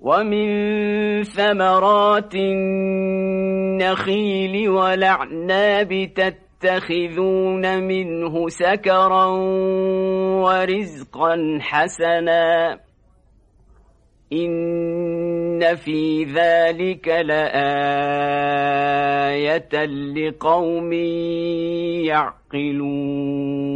ومن ثمرات النخيل ولعناب تتخذون منه سكرا ورزقا حسنا إن في ذلك لآية لقوم يعقلون